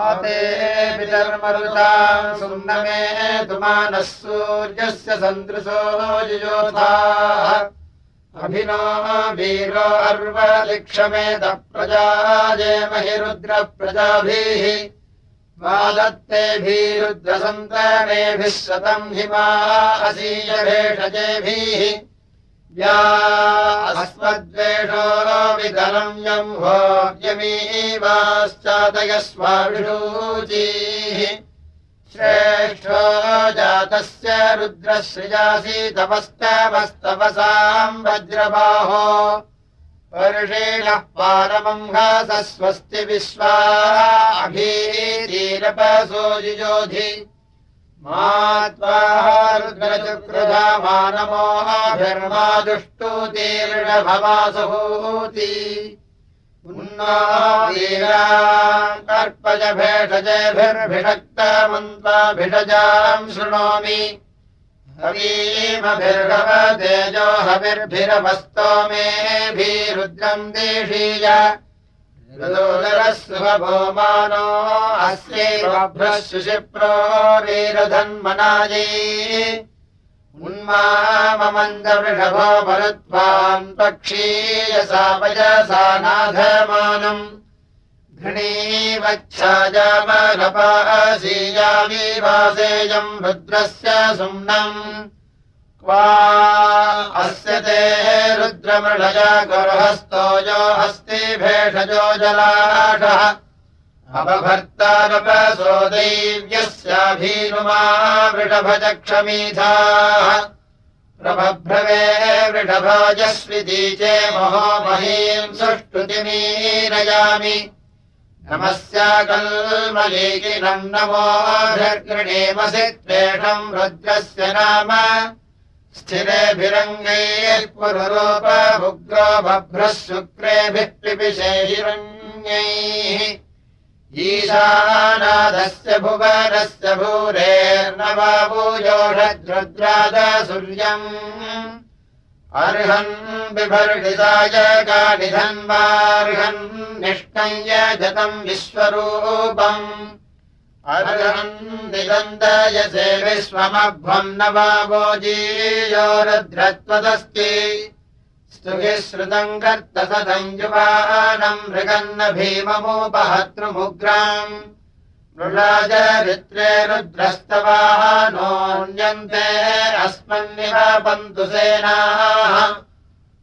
आते विधर्मरुताम् सुम्नमे तुमानः सूर्यस्य सन्दृशो युयोधाः। अभिनो वीरो अर्वलिक्षमेत प्रजा जयमहि रुद्रप्रजाभिः वादत्तेभिरुद्रसन्तानेभिः शतम् हिमा असीयभेषजेभिः या अस्मद्वेषो विदलम् यम् भोग्यमीवाश्चादयस्वाभिषूचीः श्रेष्ठो जातस्य रुद्रश्रियासि तपस्तवस्तवसाम् वज्रबाहो। वर्षेणः पारमङ्घास स्वस्ति विश्वाभीतीरपसोजिजोधि मानमोहाभिर्मा दुष्टुतीर्णभवासहूति कर्पज भेषजेभिर्भिषक्तमन्त्वाभिषजाम् शृणोमि। हवीमभिर्भव तेजो हविर्भिरवस्तो मेभिरुद्रम् देशीय सुभोमानो अस्यैवभ्रः शुशिप्रोरीरधन्मनायै उन्मामन्दवृषभो मरुत्वान् पक्षीयसा वयसा नाधमानम्। घृणीवच्छाजामलपासीयाविवासेयम् रुद्रस्य सुम्नम् क्वा अस्य ते रुद्रमृळया गुर्हस्तोजो अस्ति भेषजो जलाढः अपभर्तारपसो दैव्यस्याभीनुमा वृषभजक्षमीधाः। प्रभभ्रवे वृषभाजस्विदीचे महो महीम् सुष्टुतिमीरयामि नमस्याकल्मलीकिनम् नमोऽभिर्गृणीमसि त्वेषम् रुद्रस्य नाम स्थिरेभिरङ्गैः पुरुरूपभुग्रो बभ्रः शुक्रेभिः पिपिशे हिरण्यैः ईशानादस्य भुवनस्य भूरेर्नवाभूयोषद्रुद्रादसूर्यम् अर्हन् बिभर्षिताय गानिधन्वार्हन् निष्णय्य जतम् विश्वरूपम् अर्हन् निदन्दयसे विश्वमभ्वम् रुद्रत्वदस्ति। स्तुभिः श्रुतम् कर्तसदम् युवानम् मृगन्न भीममुपहतृमुग्राम्। मृळाजरित्रे रुद्रस्तवाः नोऽन्यन्ते अस्मन्निवापन्तु सेनाः।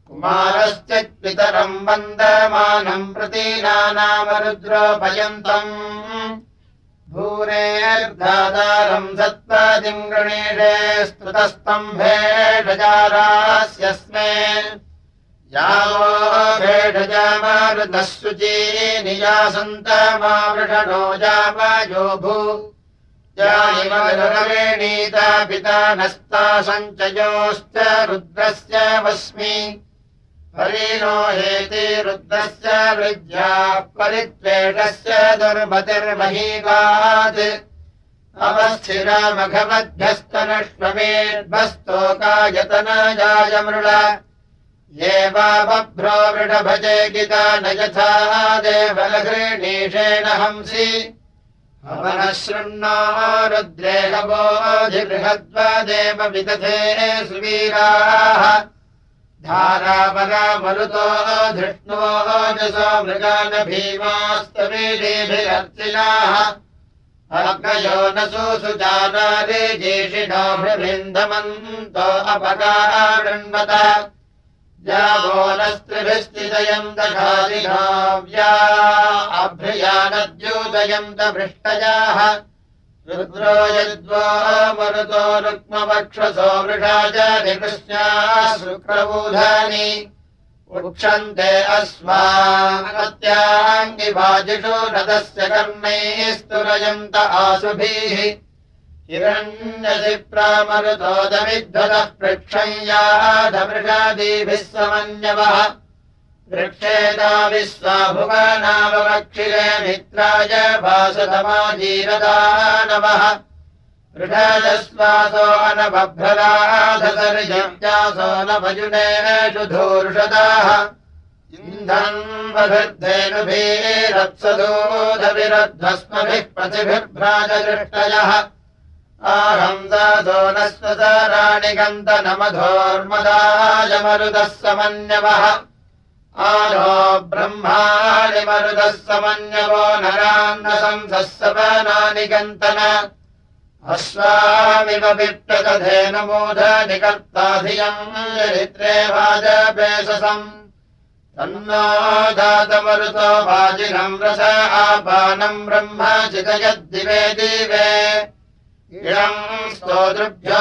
कुमारश्चित्पितरम् वन्दमानम् प्रतीनानामरुद्रोपयन्तम् भूरेर्धातारम् सत्त्वादिम् गृणीषे स्तुतस्तम्भेषजारास्यस्मे यावो भेषजामारुतः शुची नियासन्तमावृषणो जावयो भू जायिमरुरवेणीता पिता नस्ता सञ्चयोश्च रुद्रस्य वस्मि हरिणो हेति रुद्रस्य विद्या परित्वेषस्य दुर्मतिर्महीगात्। अवस्थिरामघवद्भ्यस्तनश्वमेद्भस्तोकायतनजाय मृळ। ये वा बभ्रो वृषभजे गिता न यथा देवलघृणीषेण हंसि। अवनः शृण्णो रुद्रेहवोधिबृहद्वदेव विदधे सुवीराः धारावरामरुतो धृष्णो जसो मृगान भीमास्तवीभिरर्चिनाः अग्नयो न सुजानारे जेषिणाभृन्धमन्तो अपकारणवत। यावो नस्त्रिभिस्थितयन्त घादिघाव्या अभ्रयानद्योदयन्त भृष्टयाः रुद्रो यद्वा मरुतो रुक्मवक्षसो वृषा च निकृष्णाः शुक्रबूधानि। उक्षन्ते अस्मात्याङ्गिभाजिषु रथस्य कर्णैः स्तुरयन्त आसुभिः। हिरण्यसिप्रामरुतोदमिद्धतः पृक्षय्याधमृषादीभिः समन्यवः वृक्षेता विश्वाभुवनावक्षिरे मित्राय भासतमाजीरदानवः वृषजस्वासो अनबभ्रराधसर्जव्यासो न भजुनेषु धूर्षदाः इन्धन्वभिर्धेनुभिरप्सदोधविरध्वस्मभिः प्रतिभिर्भ्राजदृष्टयः। आहंसादोनस्वसाराणि गन्तनमधोर्मदायमरुदः समन्यवः मरुदः समन्यवो नरान्नसंसः सवनानि गन्तन अश्वामिव विप्रकथेन निकर्ताधियम् चरित्रे वाजपेशसम् तन्नो जातमरुतो वाजिनम् रस आपानम् ब्रह्म चितयद्दिवे दिवे स्तोतृभ्यो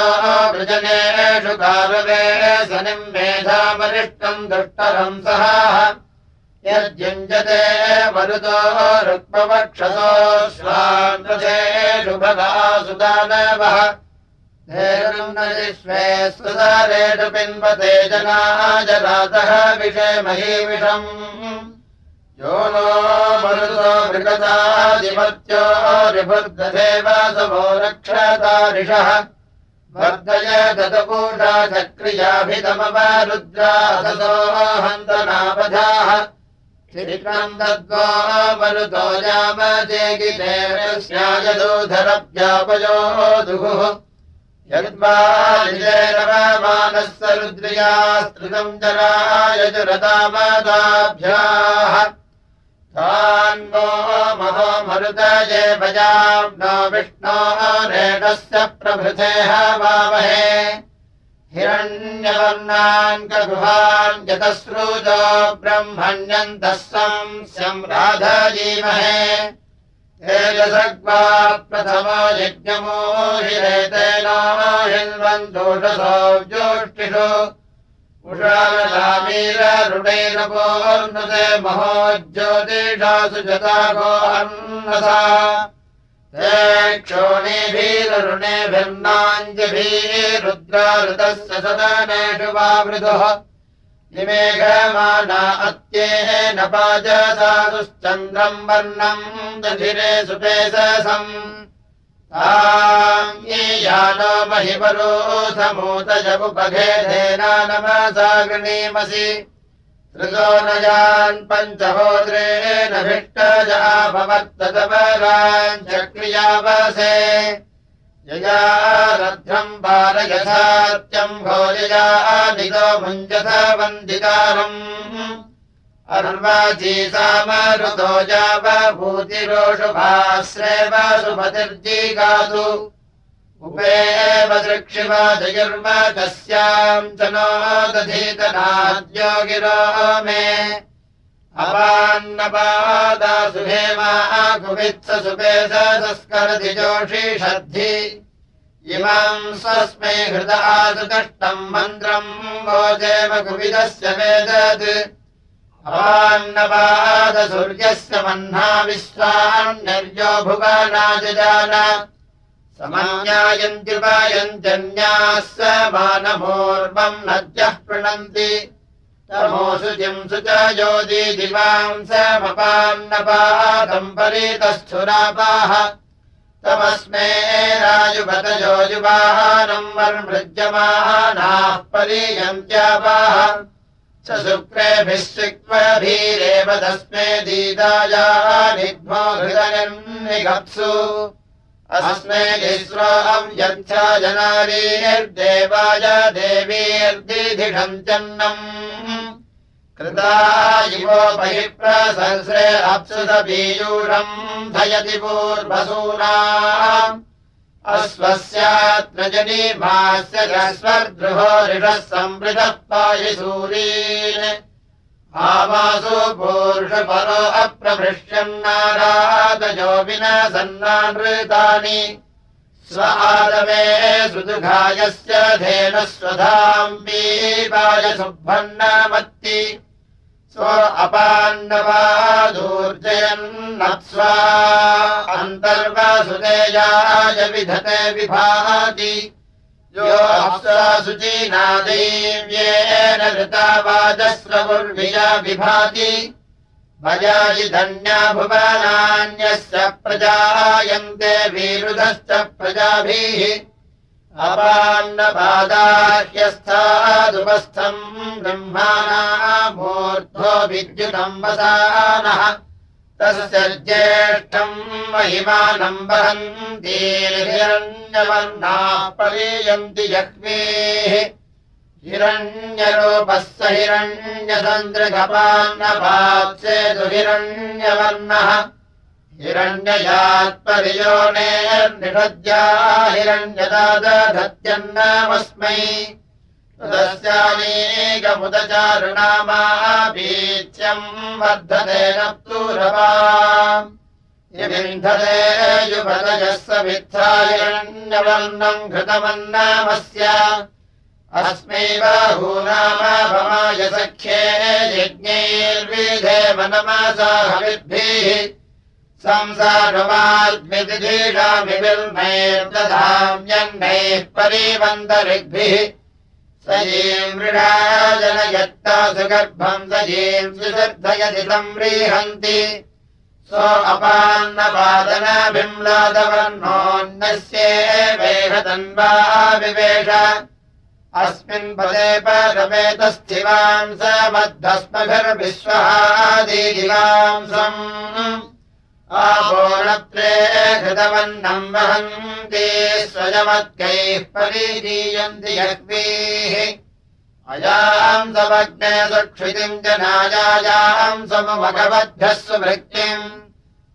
वृजनेषु कारवे सनिम् मेधामरिष्टम् दुष्टरम् सह। यद्युञ्जते मरुतो रुक्मवक्षसो स्वान्द्रथेषु भगासु दानवः विश्वे सुधारेषु पिन्वते जनाजरातः विषयमहीविषम् यो नो मरुतो रिभुर्दधेव समो रक्षतारिषः वर्धय दतपूषा चक्रियाभितमवरुद्रासो हन्तनावधाः श्रीकम् दद्वा मरुतो यामजेगितेस्यायदोधरव्यापयो यद्वानः रुद्र्यास्तृतम् जरायजुरतामदाभ्याः तान्वो महो मरुतये भजाम् नो विष्णो रेणस्य प्रभृतेः वामहे। हिरण्यवर्णान् कगुहान् यतश्रुजो ब्रह्मण्यन्तः संस्यम् राधजीमहे। तेजसग्वा प्रथमो यज्ञमो हिरेतेनो हिन्वन्तोषसो ज्योष्टिषु उषामीररुणैरपोर्नुते महो ज्योतिषासु जतागो अन्नसा ते क्षोणीभिररुणेभिर्नाञ्जभिरुद्राऋतस्य सदनेषु वावृतुः निमेघमाना अत्येन पाजसासुश्चन्द्रम् वर्णम् दधिरे सुपेशसम् यानो महिमरोधमूतजमुपघेदेना नमसा गृणीमसि त्रितो न यान् पञ्चहोद्रेण भिष्टजाभवर्ततपराञ्चक्रियावसे यया रथ्रम् पारयथात्यम् भोजया नितो भुञ्जथ वन्दितारम् अर्वाची सामरुतो जावभूतिरोषुभाश्रेव सुपतिर्जीगातु उपेव दृक्षिवाजयुर्म कस्याम् च नो दधीतनाद्यो गिरो मे अपान्नपादासु हेमा कुवित्स सुपेश संस्करति जोषि षद्धि इमाम् स्वस्मै हृदासु कष्टम् मन्त्रम् भोजेव कुविदस्य वेदत् अवान्नपादसूर्यस्य मह्ना विश्वान्यर्यो भुवनाजजान समान्यायन्त्युपायन्त्यन्याः स मानमूर्वम् नद्यः पृणन्ति। तमोऽशुचिम् च योदी दिवाम् समपान्नपादम् परितस्थुरापाः। तमस्मे राजुपतयोजुवाहानम् वर्मृज्यमानाः परीयन्त्यापाः शुक्रेभिः सिक्वभीरेव तस्मे दीदाया निघ्मो हृदयन्निघप्सु अस्मे निःस्रोऽहम् यच्छा जनारीर्देवाय देवीर्दिधिषम् चन्नम् कृता इवोपहिप्रसंस्रे अप्सुतपीयूषम् धयति पूर्वसूना अश्वस्यात्र जनीभास्य जस्वर्दृहो ऋषः संवृतः पायि सूरीन्। आमासु पूरुषपरो अप्रभृष्यम् नारादजो विना सन्नानृतानि स्व आदमे सुदुघायस्य धेनः स्वधाम् पीपाय सुभन्नमत्ति अपाण्डवादूर्जयन्नप्स्वा अन्तर्वासुदेयाय विधते विभाति। यो शुचीनादैव्येन ऋतावाजस्रवुर्विया विभाति। भजायि धन्या भुवनान्यस्य प्रजायन्ते विरुधश्च प्रजाभिः अपान्नपादाह्यस्थादुपस्थम् ब्रह्माणा मूर्ध्वो विद्युतम् वसानः। तस्य महिमानम् वहन्तीर्हिरण्यवर्णा परीयन्ति जह्वेः हिरण्यरूपः स हिरण्यतन्द्रगपान्नपात्सेतु हिरण्यवर्णः हिरण्ययात्परियोनेर्निषद्या हिरण्यदादधत्यन्नामस्मै तदस्यानेकमुदचारुणामापीच्यम् वर्धते न तूरवा यमिन्धते युभदयः स मिथ्या हिरण्यवर्णम् घृतमन्नामस्य अस्मै बाहूनामाभमाय सख्ये यज्ञैर्विधेव नमसा हविद्भिः संसारमाद्मितिधीडामिर्मैर्दधाम्यन्नैः परिवन्तरिग्भिः सजीम् मृडा जनयत्ता सुगर्भम् सजीम् संव्रीहन्ति सो अपान्नपादनाभिम्लादवर्णोऽन्नस्येवेह तन्वा अस्मिन् पदे परमेतस्थिवाम् स मद्धस्मभिर्विश्वहादिवांसम् आपोणत्रे घृतवन्नम् वहन्ति स्वयमत्कैः परीदीयन्ति यह्वीः अयाम् समग्ने सुक्षितिम् जनायायाम् समभगवद्भ्यः सुभृत्तिम्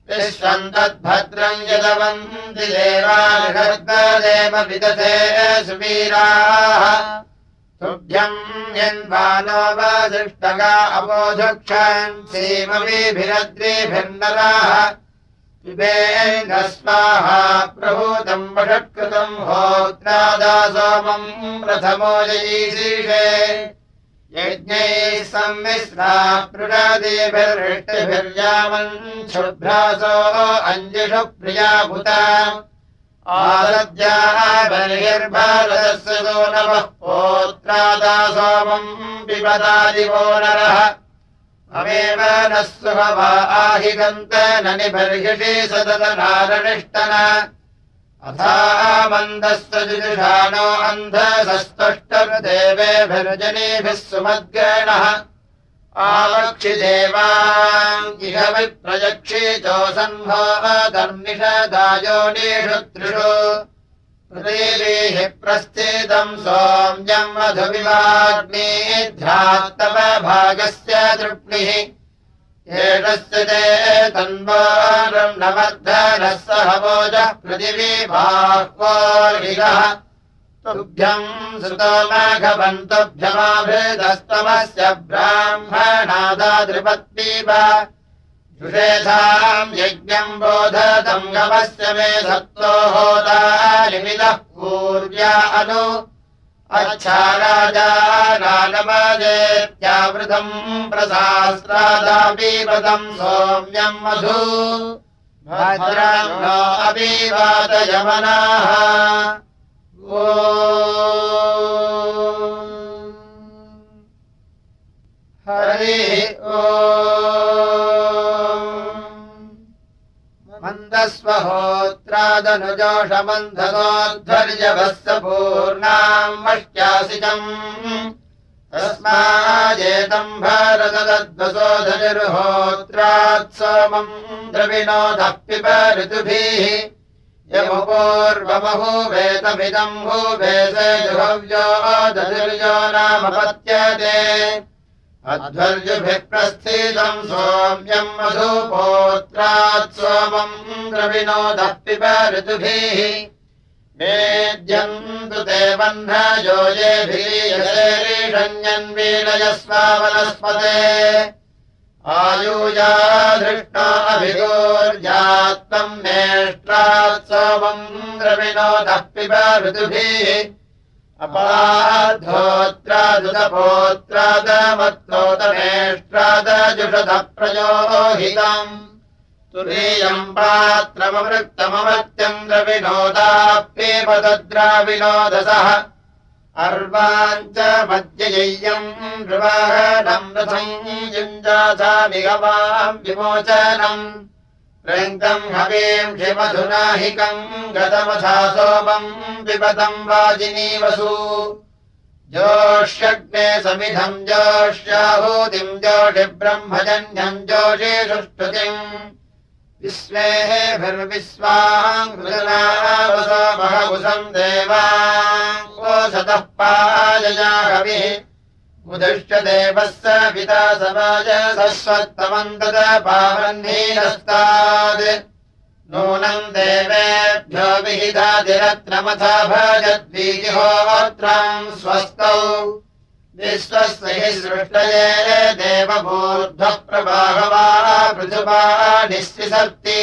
विश्वम् तद्भद्रम् यदवन्ति देवानिषर्गदेव विदधे सुवीराः तुभ्यम् यन्वानोपदृष्टगा अपोधुक्षन् सीमवीभिरद्रिभिर्नराः पिबेन स्वाहा प्रभूतम् वषत्कृतम् होत्रादा सोमम् प्रथमो जयीशीषे। यज्ञैः सम्मिश्रा पृषादिभिर्हृष्टिभिर्यामन् शुभ्रासो अञ्जिषु प्रियाभूता बर्हिर्भारतस्य सो नवः पोत्रादा सोमम् पिबदादिवो नरः। अमेव नः सुहवा आहिगन्त न निबर्हिषि सदतनारनिष्टन अथा मन्दस्य जुजुषाणो अन्धसस्तुष्टदेवेभिर्जनेभिः सुमद्गणः आवक्षिदेवाम् इह विप्रयक्षितोऽसम्भो धर्मिषदायोनीषु त्रिषु। पृथिवीः प्रस्थितम् सोम्यम् मधुविवाग्निध्यात्तव भागस्य तृप्निः एषस्य ते तन्वारम् न वर्धनः सह भोजः पृथिवी बाह्वोर्हिरः तुभ्यम् श्रुतोमाघवन्तुभ्यमाभृतस्तमस्य ब्राह्मणादादृपत्पीब जुषेधाम् यज्ञम् बोधतम् गमस्य मे सत्तो होदानिमिदः पूर्व्या अनु। अच्छा राजानानमजेत्यावृतम् प्रसास्त्रादापीवतम् सोम्यम् मधु। भद्रम् नो अबीवादयमनाः ओ हरिः पूर्णाम् मष्ट्यासिजम्। तस्माजेतम् भारतदद्वसोधनिर्होत्रात् सोमम् द्रविणोदः पिब ऋतुभिः यमुपूर्वमहूवेतमिदम् भूवेसे जुहव्यो दधिर्यो नामपत्यते अध्वर्युभिः प्रस्थितम् सोम्यम् मधुपोत्रात् सोमम् द्रविणोदः पिब ऋतुभिः। मेद्यन्तु ते बह्नजो येभिरीषण्यन्वीलयस्वावनस्पते आयूजा धृष्टा अभिगोर्जात्तम् मेष्ट्रात् सोमम् द्रविणोदः पिब ऋतुभिः अपाद्धोत्रादुतपोत्रादमत्रोतमेष्ट्रादजुषधः प्रयोहितम् तुरीयम् पात्रमवृत्तमवत्यम् द्रविनोदाप्येपदद्राविनोदसः अर्वाञ्च मध्यय्यम् नृवाहनम् रथम् युञ्जासामिगवाम् विमोचनम् रङ्गम् हवीम् क्षिमधुनाहिकम् गतमथा सोमम् पिबतम् वाजिनीवसु। जोष्यग्ने समिधम् जोष्याहूतिम् जोषि ब्रह्मजन्यम् जोषि सुष्ठुतिम् विश्वेभिर्विश्वाङ्कृतनावसमहकुसम् देवासतः पायजा कविः मुदिष्ट देवस्य पिता समाज सस्वत्तमम् तद नूनम् देवेभ्यो विहितातिरत्नमथ भजद्वीजिहोत्रम् स्वस्तौ विश्वस्य हि सृष्टये देवबोद्धः प्रभागवा पृथुवा निःसर्ति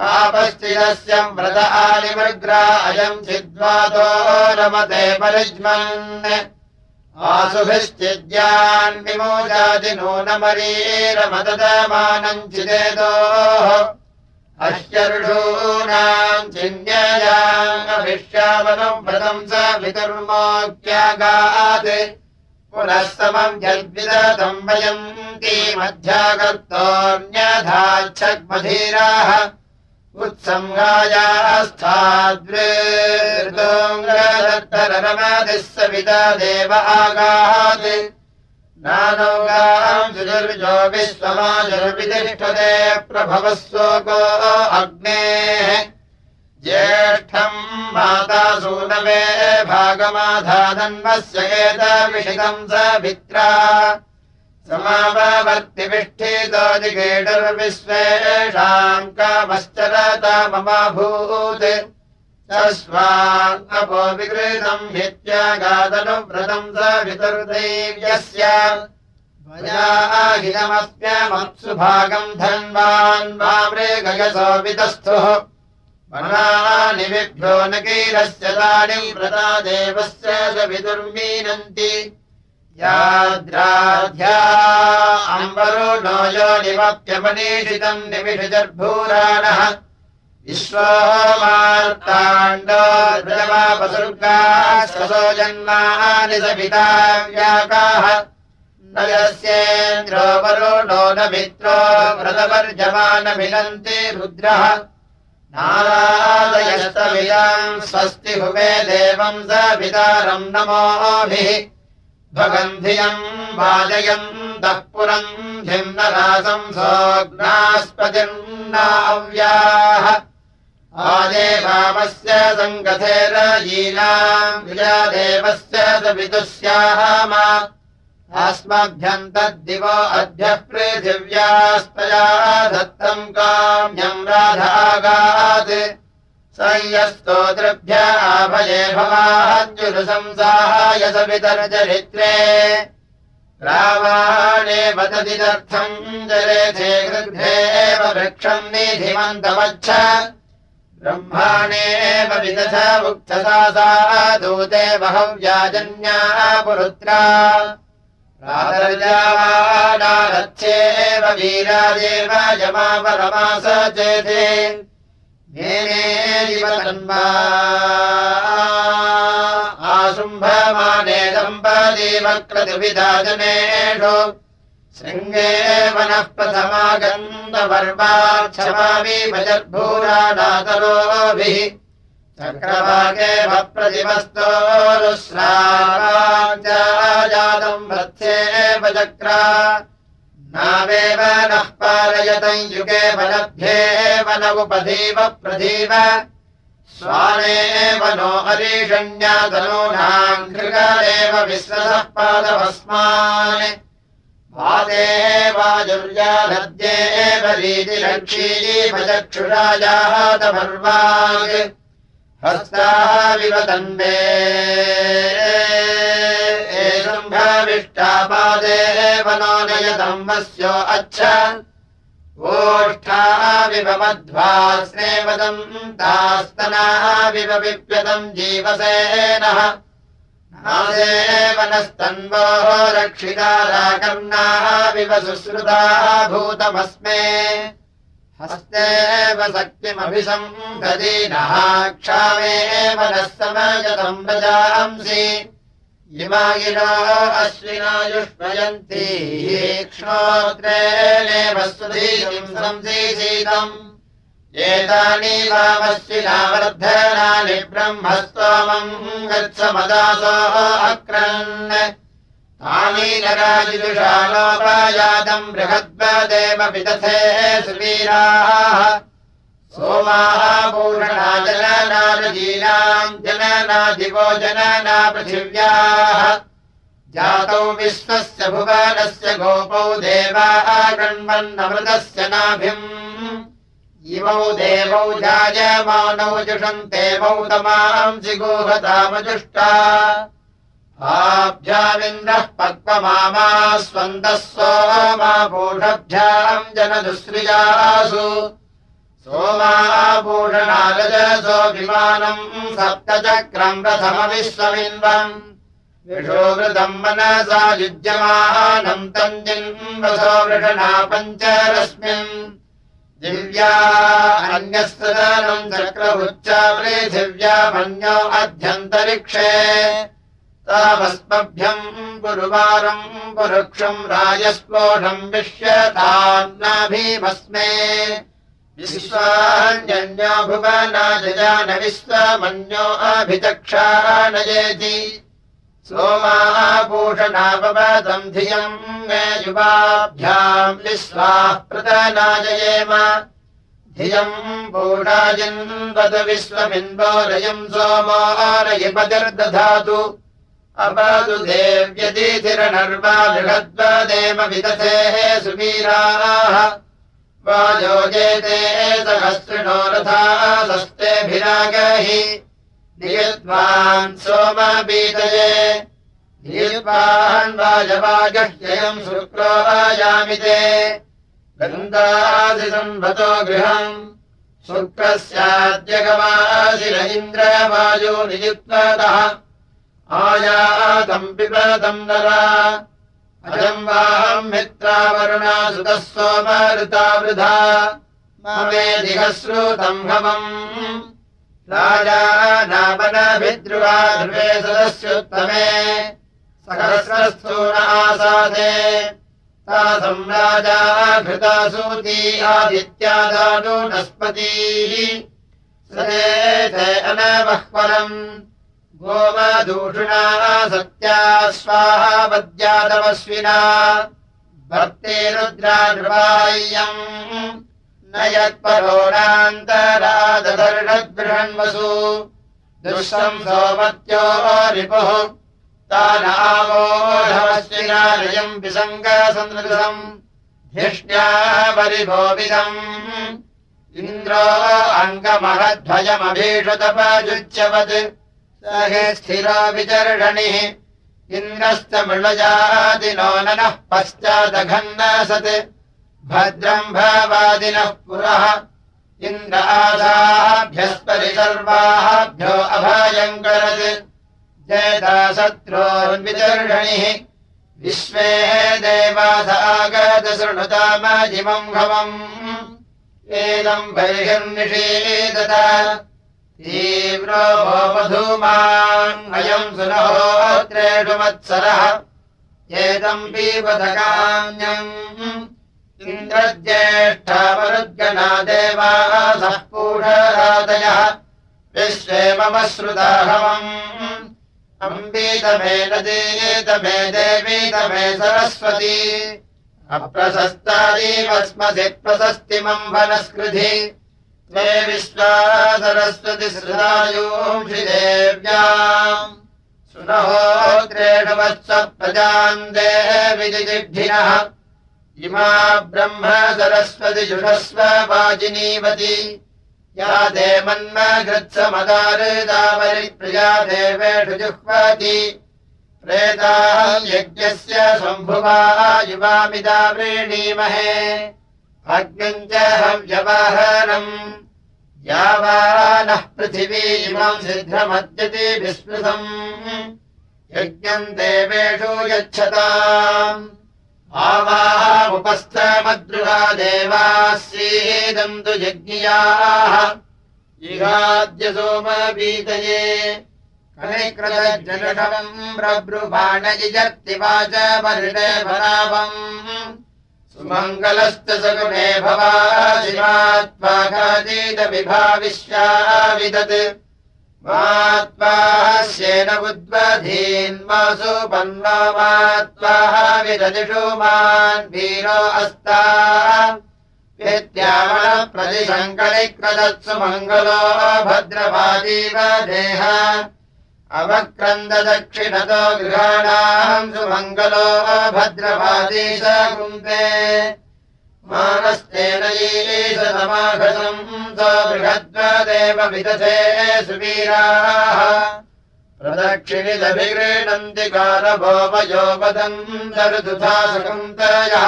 आपश्चिदस्य व्रत आलिमृग्रा अयम् चिद्वातो रमते परिज्मन्। आसुभिश्चिद्यान् विमोजाति नूनमरीरमदमानम् चिदेतोः अश्चर्षूणाम् चिन्ययाङ्गभिष्यावनम् व्रतम् स वितुर्मोक्त्यागात् पुनः समम् यद्विदतम् वयन्ती मध्यागर्तोऽन्यधाच्छग्मधीराः उत्सङ्गायास्थाद्वृतोङ्गदत्तरमादिः सविता देव आगात् नानौगाम् सुजुर्जो विश्वमाजुर्वितिष्ठते प्रभवः शोको अग्नेः ज्येष्ठम् माता सूनवे भागमाधानन्वस्य एतविषितम् स भित्रा। समाववर्तिविष्ठितो जिगेडुर्विश्वेषाम् कामश्चरता ममाभूत् स्वापो विकृतम् हित्यागादनुव्रतम् स वितुर्दैव्यस्य वयाहिनमस्म्यमप्सु भागम् धन्वान् वामृगयसो वितस्थुः वनानिविभ्यो न कीरस्य तानि व्रता देवस्य स विदुर्मीनन्ति याद्राध्या अम्बरुणो यो निमप्यमनीषितम् निमिषजर्भूराणः विश्वमार्ताण्डोर्गसुर्गासो जन्मानि सपिता व्याकाः न मित्रो व्रतवर्जमानमिनन्ति रुद्रः। नारादयस्तमिदाम् स्वस्ति भुवे देवम् स पितारम् नमोभिः भगन्धियम् वाजयन्तः पुरम् धिम्नरासम् सोऽग्नास्पतिर्नाव्याः। आदेवामस्य सङ्गथेरयीनाम् विजादेवस्य स विदुस्याम अस्मभ्यम् तद्दिवो अद्य पृथिव्यास्तया दत्तम् काम्यम् राधागात् संयस्तोतृभ्य आभये भवाञ्जुरुसंसाय स वितर्चरित्रे रावाणे वदतिदर्थम् जरेथे गृद्धेव वृक्षम् निधिमन्तमच्छ। ब्रह्माणेव विदथ उक्तसा सा दूते बहव्याजन्या पुरुत्रा। रातर्यावाडारथ्येव वीरादेव यमापरमास चेते आशुम्भमाने दम्पतीवक्रतुविदाजनेषु शृङ्गे वनः प्रथमागन्धपर्वाक्षमाभिभजर्भूराणातरोभिः चक्रवाके भप्रतिमस्तोरुश्राजातम् वत्स्येव चक्रा नावेव नः पारयतम् युगे वनभ्येव न उपधीव प्रधीव। स्वानेव नो हरीषण्यातनूनाम् कृगरेव विश्वसः पादभस्मान्। वादेवाजुर्याधद्येव रीतिलक्षीव चक्षुराजातभर्वाग् हस्ताविव नयतम् वस्यो अच्छ। ओष्ठाविव मध्वा स्नेवदम् तास्तनाविव विप्यतम् जीवसेनः। नादेवनस्तन्वोः रक्षिताराकर्णाविव सुश्रुता भूतमस्मे। हस्तेव शक्तिमभिसम्भदीनः क्षामेव नः समयतम् रजांसि इमागिनो अश्विना युष्मयन्ती क्ष्णोत्रेणेव सुधीतिम् संसीतम् एतानि वामश्विनावर्धनानि ब्रह्मस्तोमम् गच्छमदासो अक्रन्। तानि नराजिदुषालोपायातम् बृहद्वदेव विदथे सुवीराः सोमाः पूषणा जननारजीनाम् जननादिवो जनना पृथिव्याः जातौ विश्वस्य भुवनस्य गोपौ देवाः गण्वन्नमृतस्य नाभिम्। इमौ देवौ जायमानौ जुषन्ते मौतमांसि गोहतामजुष्टा आभ्यामिन्द्रः पक्वमामा स्वन्तः सोमापूषभ्याम् जनदुश्रियासु सोमापूषणालजसो विमानम् सप्तचक्रम् रथमविश्वमिन्वम् विषोवृतम् मनसा युज्यमानम् जिन्वसो वृषणा पञ्चरस्मिन् दिव्या अन्यस्तदानम् चक्रवृच्चा पृथिव्या मन्यो अध्यन्तरिक्षे। तामस्मभ्यम् गुरुवारम् पुरुक्षम् राजस्पोषम् विश्यतान्नाभीमस्मे विश्वान्यो भुवनाजजान विश्वमन्यो नयेति सोमाभूषणापवदम् धियम् मे युवाभ्याम् विश्वाः प्रतनाजयेम। धियम् भूषाजिन्वद विश्वमिन्वोरयम् सोमोरयिपतिर्दधातु अपदु देव्यतिथिरनर्वा बृहद्वदेव विदथेः सुवीराः वाजोजेते सहस्रिणो रथा सस्तेभिरागहि नियद्वान् सोमबीतये नियद्वान् वाजवागह्ययम् शुक्रो आयामि ते। गन्धादिसम्भतो गृहम्। शुक्रस्याद्यगवासिर इन्द्रवायो नियुक्ततः आयातम् पिबतम् नरा अजम् वाहम् मित्रावरुणा सुतः सोमऋता वृथा ममेधिहश्रुतम् हवम् राजा नामनभिद्रुवा ध्रुवे सदस्योत्तमे। सहस्रस्थूनासादे तासम् राजा घृता सूती आदित्यादानो नस्पतीः। सदे अनवह्वरम् गोमदूषिणा सत्या स्वाहा वद्यातमस्विना भक्ते रुद्रानृपाय्यम् न यत्परोणान्तरादधर्षद्बृहन्वसु दुःसम् सोमत्यो रिपुः। तानावोढमस्विनालयम् विसङ्गसन्दृशम् धिष्ण्या परिभोविदम् इन्द्रो अङ्गमहद्वयमभीषतपजुच्यवत् स स्थिरो विचर्षणिः इन्द्रस्तमृळजादिनो ननः पश्चादघन्नसत्। भद्रम् भवादिनः पुरः। इन्द्रासाभ्यस्परि सर्वाभ्यो अभयङ्करत् जयदाशत्रोर्विचर्षणिः विश्वे देवासागत शृणुतामजिमम् घवम् एदम् बर्हिर्निषेदत तीव्रो मधूमान् अयम् सुनहोत्रेषु मत्सरः एतम् पीपथकान्यम् इन्द्रज्येष्ठावरुद्गणा देवासः पूषरादयः विश्वे मम श्रुताहवम्। अम्बीतमे नदीतमे देवीतमे सरस्वती। अप्रशस्तादीवस्मसि प्रशस्तिमम् वनस्कृधि त्वे विश्वा सरस्वति सृदायूंषि देव्याम् सुनहोत्रेण वत्स प्रजाम् देविजिग्धिनः इमा ब्रह्म सरस्वति जुषस्व वाजिनीवती। या देमन्मघृत्समदारुदावरिप्रिया देवेषु जुह्वति। प्रेताम् यज्ञस्य सम्भुवा युवामिदा व्रीणीमहे अग्निम् च हव्यवाहनम् यावानः पृथिवी इमम् सिद्धमद्यति विस्मृतम्। यज्ञम् देवेषु यच्छताम्। आवामुपस्थमद्रुहा देवास्येदम् तु यज्ञियाः। इहाद्य सोमपीतये कनिकृतजनकम् प्रब्रुबाणजिजर्तिवाच परिणे भरावम् सुमङ्गलश्च सगुणे भवाजिमात्माघातीतविभाविश्या विदत् मात्मास्येन उद्वधीन्मासु पन्नो मात्माः मान् वीरो अस्ता प्रतिशङ्करिक्रदत्सु मङ्गलो भद्रवादीव देह अवक्रन्ददक्षिणतो गृहाणाम् सुमङ्गलो भद्रवादीश कुन्दे मानस्तेन समाघसम् स बृहद्वदेव विदधे सुवीराः। प्रदक्षिणिदभिगृह्णन्ति वदम् दरुदुधा सुकुन्तयः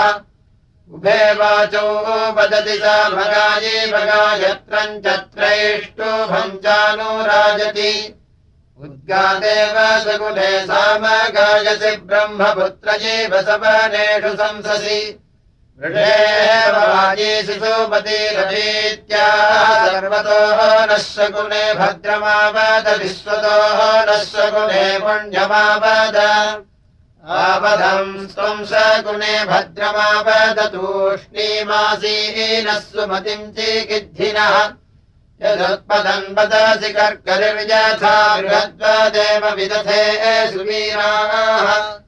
उभे वाचो वदति सा भगाये भगायत्रम् चत्रैष्टुभम् चानुराजति उद्गादेव सकुले सामगायसि ब्रह्मपुत्र एव सवनेषु संससि शिशुपतिरभीत्या सर्वतोः नः शकुने भद्रमावद विश्वतोः नः शकुने पुण्यमावद। आवधम् स्वम् सगुणे भद्रमावदतूष्णीमासीनः सुमतिम् चिकिद्धिनः यदुत्पदम् वदसि कर्करिर्यथा बृहद्वदेव विदथे सुवीराः।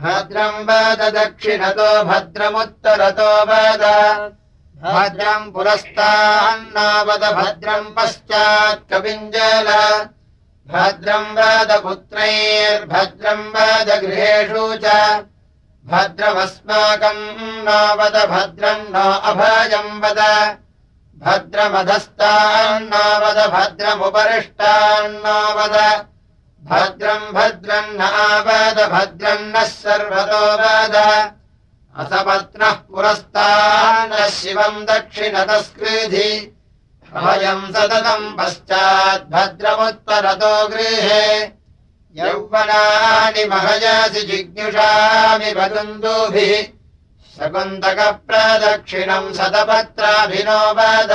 भद्रम् वद दक्षिणतो भद्रमुत्तरतो वद। भद्रम् पुरस्तान्नावद भद्रम् पश्चात् कविञ्जल भद्रम् वद पुत्रैर्भद्रम् वद गृहेषु च। भद्रमस्माकम् न वद भद्रम् न अभयम् वद भद्रमधस्तान्न वद भद्रमुपरिष्टान्न वद भद्रम् भद्रम् नावद भद्रम् नः सर्वतो वद असपत्नः पुरस्तान्नः शिवम् दक्षिणतस्कृधि अभयम् सततम् पश्चाद्भद्रमुत्तरतो गृहे। यौवनानि महयसि जिज्ञुषामि वदन्तुभिः शकुन्तकप्रदक्षिणम् शतपत्राभिनो वद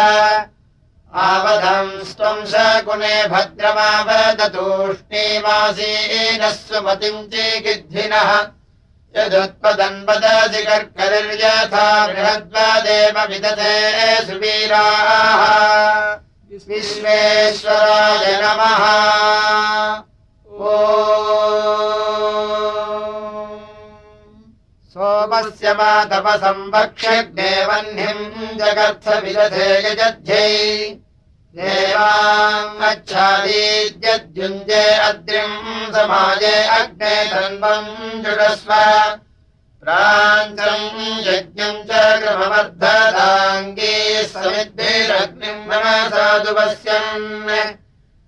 आवधम् स्वम् शकुने भद्रमावदतूष्णीमासीनः सुमतिम् चिगिद्धिनः यदुत्पदन् वदसि कर्करिर्यथा बृहद्वदेव विदधे सुवीराः। विश्वेश्वराय नमः। ओ सोमस्य मातपसंवक्ष्यग्नेवह्निम् जगर्थ विदधे यजध्यै देवाङ्गच्छादीद्यद्युञ्जे अद्रिम् समाजे अग्ने धन्वम् जुडस्व। प्राञ्चम् यज्ञम् च क्रमवर्धदाङ्गी समिद्भिरग्निम् नमसाधुपश्यन् दिवः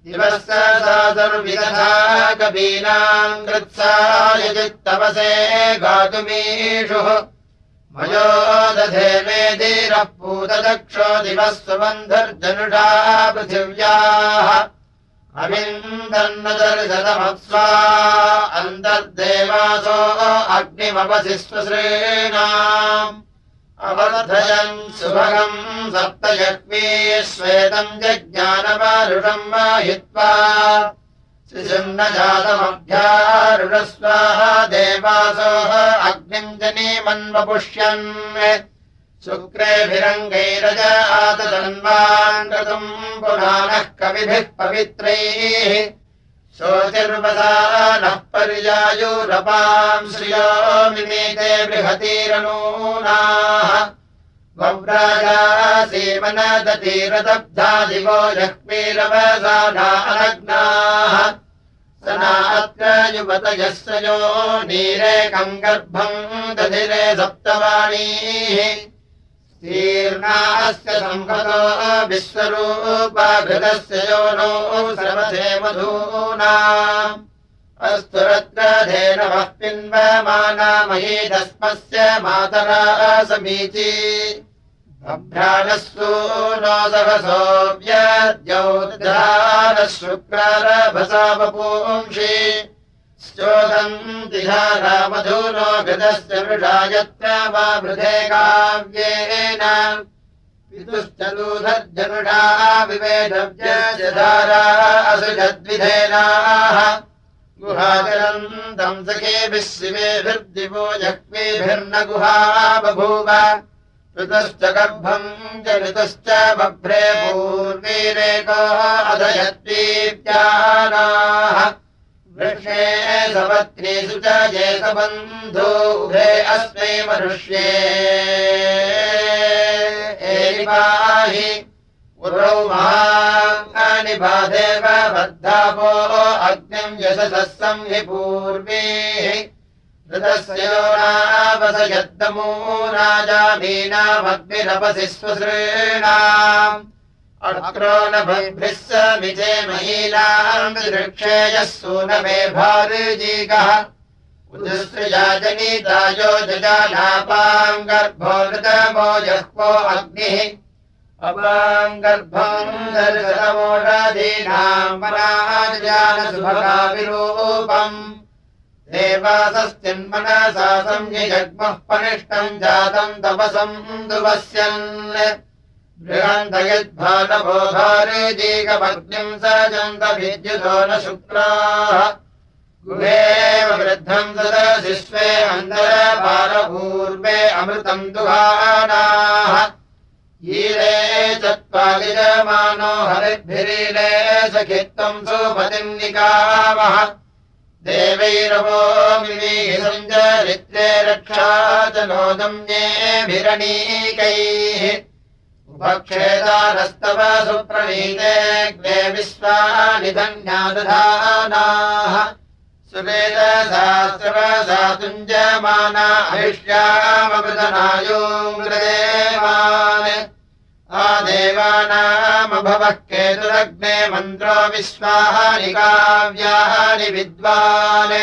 साधुर्विदधा कवीनाम् कृत्सा यजित्तवसे गातुमीषुः। मयो दधे मे धीरः पूतदक्षो दिवः सुबन्धुर्जनुषा पृथिव्याः। अविन्दन्नदर्शतमप्स्वा अन्तर्देवासो अग्निमपसि स्वश्रेणाम् अवर्धयन् सुभगम् श्वेतम् जज्ञानमारुषम् माहित्वा शिशुन्न जातमभ्यारुणस्वाहा देवासोः अग्निम् जनीमन्वपुष्यन् शुक्रेभिरङ्गैरज क्रतुम् पुराणः कविभिः पवित्रैः शोचिर्वसा नः पर्यायुरपाम् श्रियो मिमीते बृहतीरनूनाः। वव्राजासीमनदतीरदब्धा दिवो जह्मीरवसाना अनग्नाः स नात्र युवतयस्य यो नीरेकम् गर्भम् दधिरे सप्तवाणीः। ीर्णास्य संहतो विश्वरूपाघृतस्य यो नो श्रवसे मधूना अस्तु रत्रधेनवः पिन्वमानामही दस्मस्य मातरा समीची। अभ्राणस्तु नो सहसोऽव्यद्यौद्धारः शुक्रारभसा वपुंषि चोदन्ति मधूनो घृतस्य मृषा यत्र वा वृधे काव्येन। पितुश्च दूधर्जनुषा विवेदव्यधारा असृजद्विधेनाः। गुहाचरन्तम् सखेभिः शिवेभिर्दिवो जह्वीभिर्न गुहा बभूव। ऋतश्च गर्भम् च ऋतश्च बभ्रे पूर्वीरेको अधयद्वीप्यानाः वृक्षे सपत्नीषु च ये उभे अस्मै मनुष्ये। एपाहि पुरौ महाङ्गानि बाधेव बद्धापो अग्निम् यशसः संहि पूर्वीः। ऋतस्य नावसयद्दमो राजामीनामग्निरपसि स्वसॄणाम् अक्रो न भद्भिः समिजे महीनाम् वृक्षेयः सूनमे भारुजीकः। उदसृजाजनीतायो जजानापाम् गर्भो नृतमो जह्वो अग्निः। अपाम् गर्भम् दर्शनमोषधीनाम् पराजानसुभगाविरूपम् देवासस्तिन्मनसा संयजग्मः पनिष्टम् जातम् तपसम् दुपस्यन् बृहन्तयद्भातबोधारेजीकमग्निम् सजन्तभिद्युतो न शुक्राः। गुहेव वृद्धम् सदशिष्वे अन्तरपारपूर्वे अमृतम् दुहानाः। ईले चत्वालिजमानो हरिद्भिरीले सखित्वम् सुपतिम् निकामः देवैरवो मिलीसञ्चरित्रे रक्षा च नोदम्येभिरणीकैः उपक्षेदानस्तव सुप्रणीतेऽग्ने विश्वानि धन्यादधानाः सुवेदशास्त्रवसातुञ्जमाना अहिष्यामृतनायोङ्ग्रदेवान् आदेवानामभवः केतुरग्ने मन्त्रो विश्वानि काव्यानि विद्वान्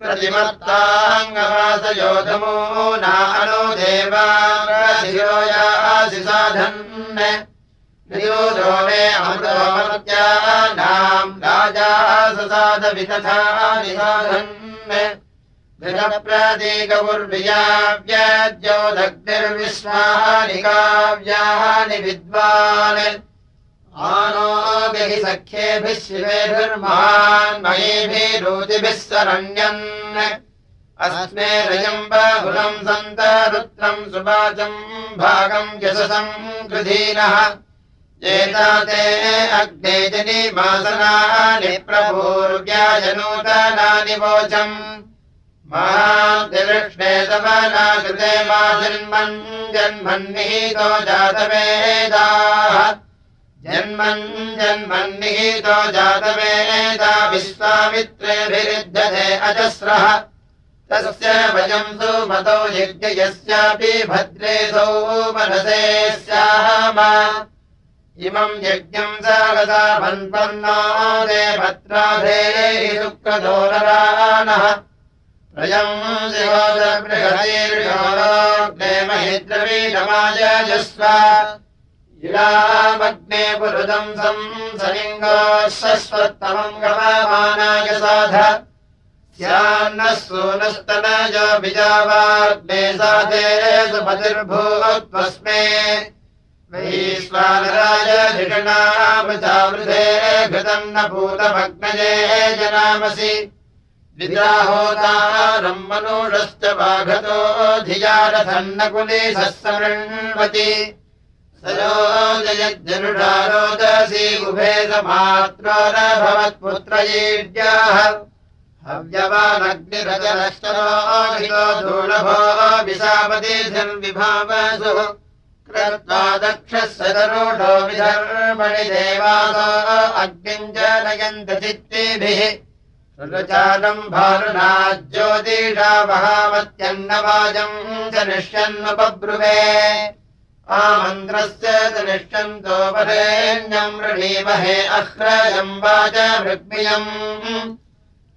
प्रतिमत्ताङ्गवासयोधमो नानो देवाशिरोयासि साधन् नियोजो मे अमृतोमत्यानाम् राजा ससाधवितथानि साधन् प्रतीकपुर्वियाव्याज्यो दग्निर्विश्वानि काव्यानि विद्वान् सख्येभिः शिवेभिर्महान् मयीभिरोतिभिः सरण्यन् अस्मे रजम् बहुलम् सन्त रुद्रम् सुवाचम् भागम् यशसम् कृधीनः एता ते अग्ने जनिमासनानि प्रभूर्व्याजनूतनानि वोचम् महान्तिलक्ष्मे सवना कृते मा जन्मन् जन्मन्निहितो जातवेदाः जन्मन् जन्मन्निहितो जातवेदा विश्वामित्रेभिरुध्यते अजस्रः। तस्य वयम् सुमतौ यज्ञयस्यापि भद्रेसौ मनसे स्याम इमम् यज्ञम् भन्पन्नो दे भद्राधेः शुक्रदोररानः प्रयम् शिवोदबृहतीर्षोरोग्ने महिद्रवीणमायजस्व इलामग्ने पुरुदम् संसलिङ्गोः शश्वत्तमम् गममानाय साध। स्यान्नः बिजावाग्ने साधे सुपतिर्भूत्वस्मे वैश्वानराय धिषणामृतावृधे घृतम् न भूतभग्नजे जनामसि। विद्राहोतारम् मनूषश्च बाघतो धियारथन्नकुले सस्मृण्वति सयो जयज्जनुषारोदसी उभे समात्रो न विशापतिर्विभावसु कृत्वा दक्षः सदरूढो विधर्मणि देवासो अग्निम् जनयन्त चित्तेभिः। सुचालम् भारुणा ज्योतिषा वहामत्यन्नवाजम् च निष्यन्नुपब्रुवे आमन्त्रस्य वरेण्यम् ऋणीमहे अह्रयम् वाच मृग्मियम्।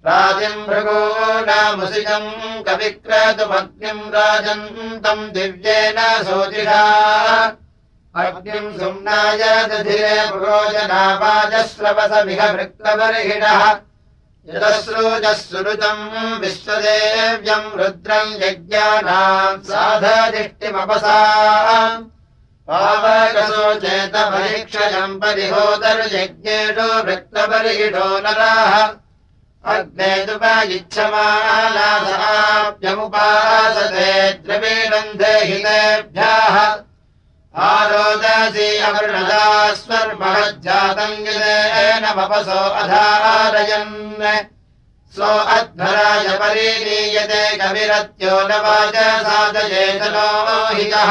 राजम् भृगो नामुसिजम् कविक्रतुमग्निम् राजन्तम् दिव्येन सोजिषा अग्निम् सुम्नाय दधिरे पुरोजनावाजस्रवसमिह भृक्तबर्हिणः यदश्रोजः सुरुतम् विश्वदेव्यम् रुद्रम् यज्ञानाम् साधदिष्टिमपसा पावकसो चेतपरीक्षयम् परिहोदर्यज्ञेषु भृक्तबर्हिषो नराः। अग्नेतुपगिच्छमानासाभ्यमुपासते द्रवीणम् देहितेभ्यः आरोदसी अवृणदा स्वर्महज्जातम् गिलेन वपसो अधारयन्। सो अध्वराय परीलीयते कविरत्यो न वाच साधयेतनो हितः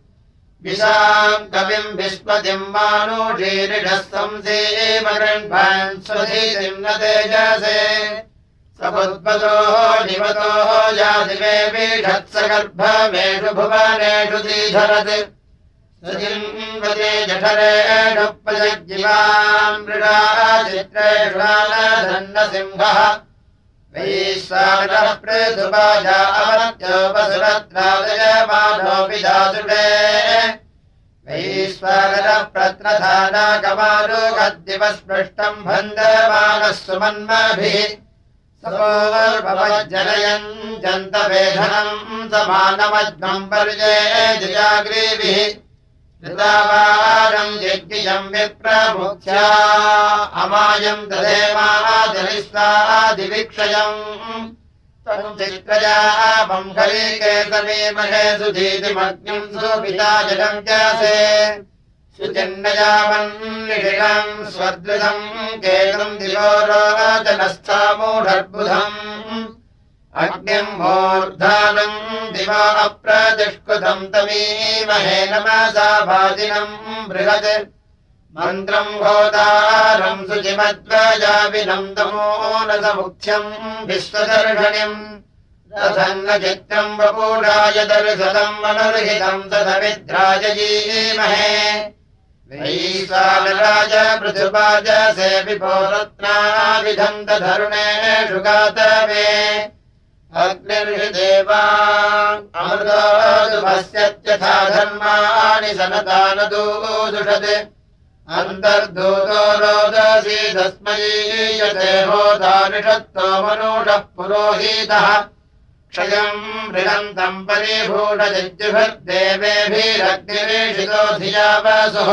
मानुषीरिषः संसेव गृह्णान् स्वधीतिम् न तेजसे। समुद्वतोः निवतोः यादिवे बीढत्सगर्भमेषु भुवनेषु जठरेषु प्रजज्जिवाम् मृडा चित्रेषु वैश्वानः पृथुपाजा अवत्योपसुरत्रादयमानोऽपि दातुडे वैश्वानरः प्रत्रधानागमानुगद्दिवस्पृष्टम् भन्दमानः सुमन्मभिः। सपोर्भवज्जनयन् जन्तवेधनम् समानमध्वम् पर्ये जयाग्रीभिः ऋतावारम् यज्ञियम् विप्रमुख्या अमायम् तदेवादिविक्षयम् चित्रजापम् खलीकेतमे महे सुधीतिमग्निम् सुपिता जलम् जासे। सुचिन्नयामन्निषिणम् स्वदृशम् केतम् दिवोरोचनस्थामूढर्बुधम् अग्निम् मूर्धानम् दिवा अप्रतिष्कृतम् तमीमहे नमसा भाजिनम् बृहत्। मन्त्रम् भोदारम् शुचिमद्वजाविनम् तमो न समुख्यम् विश्वदर्शनिम् रथन्न चित्रम् वपूडाय दर्शनम् मनुर्हितम् तदविद्राजयीमहे वैशालराज पृथुपाज सेविभो रत्नाविधन्तधरुणेषु गातवे अग्निर्हिदेवा अमृतोदुभस्यत्यथा धर्माणि तस्मै यते होदानिषत्तो मनुषः पुरोहितः। क्षयम् मृगन्तम् परिभूषजिज्जुभिर्देवेभिरग्निरेषितो धियावसुः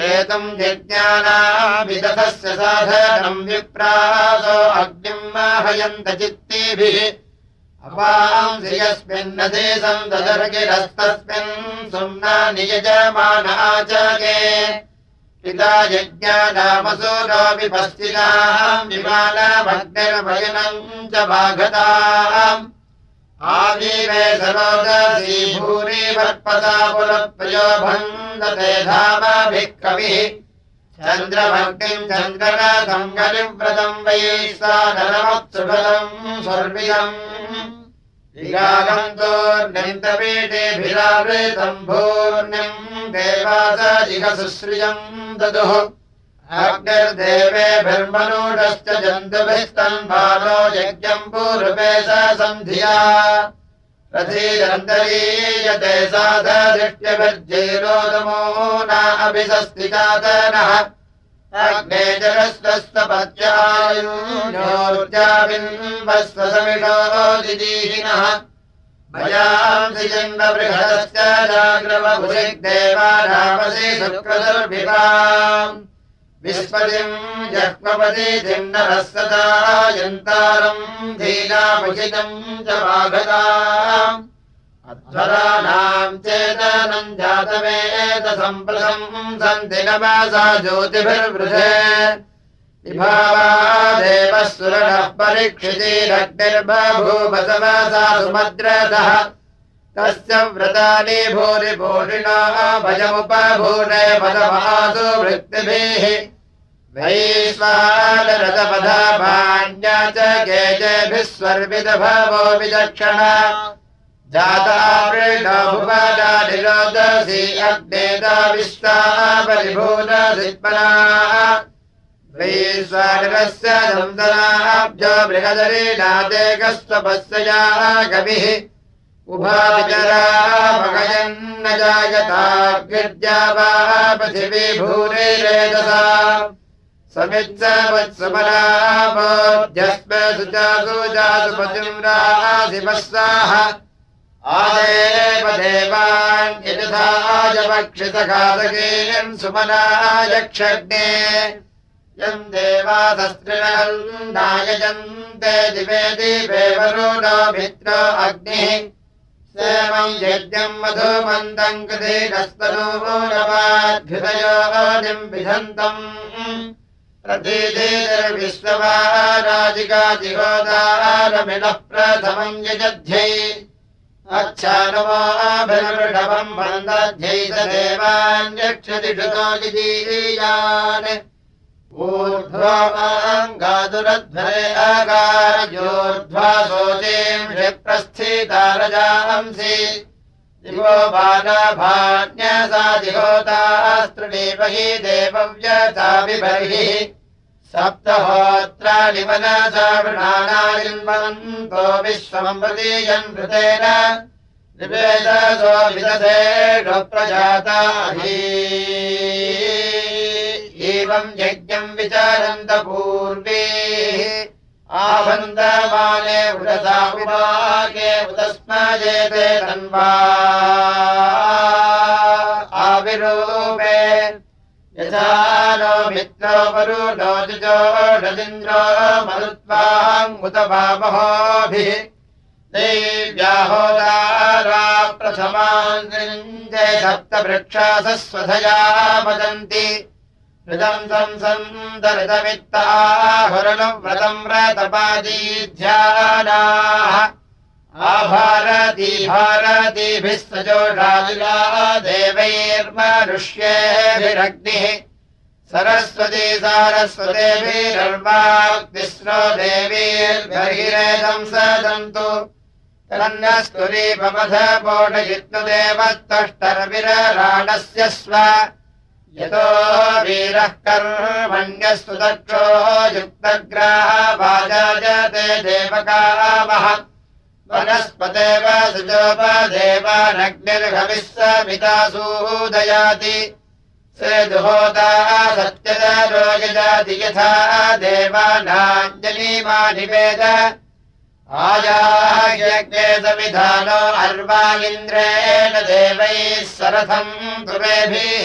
केतुम् यज्ञानाभिदधस्य साधनम् विप्रासो अग्निम् माहयन्त चित्तीभिः। अपांसि यस्मिन्नदे सन्ददर्गिरस्तस्मिन् सुम्ना नियजमानाचके पिता यज्ञानामसूरापि पश्चिनाम् विमानमग्निर्वयनम् च भागताम् आवीवे सरोदसी भूरि वर्पसा पुरप्रयो भन्दते धामाभिः कविः चन्द्रभक्तिम् चन्द्रनाथम् गलिव्रतम् वै सा नरमत्सुभदम् स्वर्विदम् विरागन्तोर्निन्दपीठेभिरावृतम् भूर्णिम् देवास इह सुश्रियम् ददुः अग्निर्देवेभिर्मनूढश्च जन्तुभिस्तम् बालो यज्ञम् पूर्वे स सन्ध्या। रथीरन्तरीयते साधदृष्ट्यभिर्जैरोदमो न अभिसस्तिकातनः अग्ने जगस्वस्तपत्यायुर्जाबिम्बस्वसमिषो दिदीहिनः भयांसि जन्मबृहदश्च जाग्रवभुरिग्देवानामसि शुक्रदुर्भिवाम् विस्पतिम् यन्तारम् धीनामुचितम् च अध्वराणाम् चेतनम् जातमेतसम्प्रसम् सन्ति नमसा ज्योतिभिर्वृधे विभावा देवः सुरनः परीक्षितिरग्निर्बभूवसवसा सुमद्रतः तस्य व्रतानि भूरि भूषिणा भजमुपभूने पदमासु वृत्तिभिः। वैश्वानरथपदाभाण्या च केजेभिः स्वर्विदभवो विचक्षणा। जातावृणभुवना निरोदसी अग्नेदा विश्वा परिभूनसित्मना वैश्वानरस्य नन्दनाभ्यो बृहदरीनादेकस्वपस्यया कविः उभाविचरा भगयन्न जायताग्र्या वा पृथिवी भूरिरेदसा समित्सवत्समराबोध्यस्म सुजासु जासुपतिम् राशिवस्साः आदेव देवान् यजथाजपक्षितघातकेयम् सुमनायक्षग्ने यम् देवासस्त्रिणन्दायजन्ते दिवे दिवे वरुणो मित्रो अग्निः सेवम् यज्ञम् मधुमन्दम् कृतेनस्तनूनवाद्भृतयोनिम् विधन्तम् प्रतीतिर्विश्ववाराजिकाजिहोदारमिनः प्रथमम् यजध्यै। अच्छा वन्दध्यै स देवान्यक्षति श्रुतो जिजीयान् ऊर्ध्वाङ्गादुरध्वरे अगारयोर्ध्वा शोचीम् क्षिप्रस्थिता रजांसि दिवो बालाभान्यसा दिहोतास्त्रिणीपहि देवव्यताभिबर्हिः सप्तहोत्राणि मनसा विश्वम् प्रतीयन् कृतेन निवेदसो विदधेषु प्रजाता एवम् यज्ञम् विचारन्त उदसा उपाके उदस्मजेते तन्वा। आविरूपे यथा नो मित्रो वरुणो जुजोषदिन्द्रो मरुत्वाङ्मुत वामहोभिः देव्याहोदारा प्रथमान् सप्तवृक्षासः स्वधया वदन्ति ृतम् संसन्दरितमित्ताहुरणव्रतम् व्रतपादीध्यानाः। आभारती भारतीभिः सजोषादिला देवैर्मनुष्येभिरग्निः सरस्वती देवीर्बहिरेदम् सदन्तु। तन्नस्तुरीपमथपोषयित्नुदेवत्तष्टरविरराणस्य स्व यतो वीरः कर्मण्यस्तु दक्षो युक्तग्राहवाजायते देवकामः। वनस्पतेव सुजोपदेवानग्निर्हविः समिता सूदयाति सेदुहोता सत्यदरो यजाति यथा देवानाञ्जलीमानिवेद आयाज्ञे सविधानो अर्वा इन्द्रेण देवैः सरथम् तुमेभिः